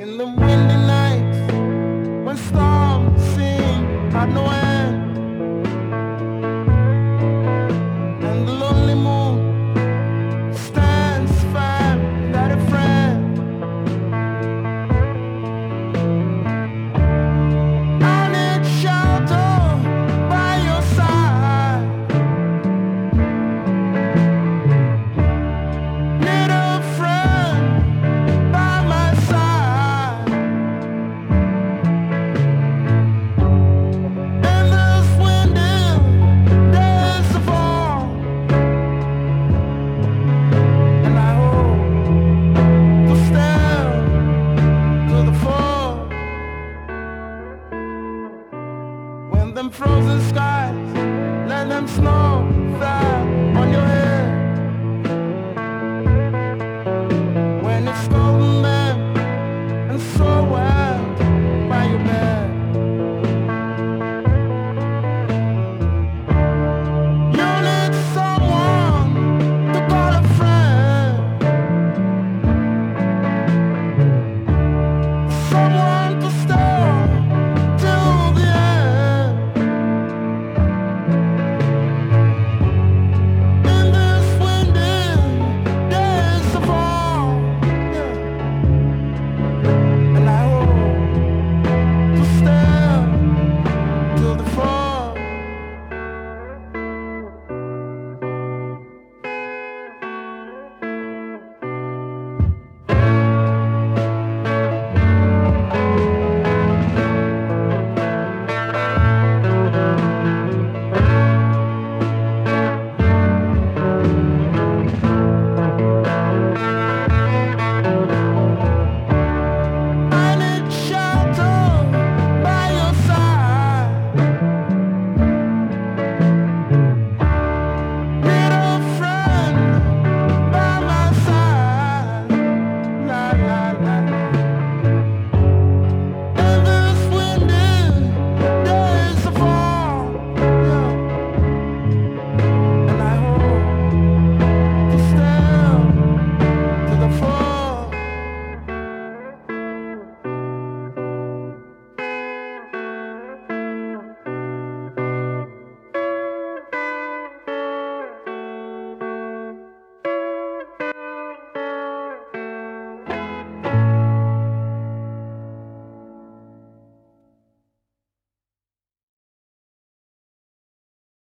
In the windy nights, when storms sing, got no end. frozen sky.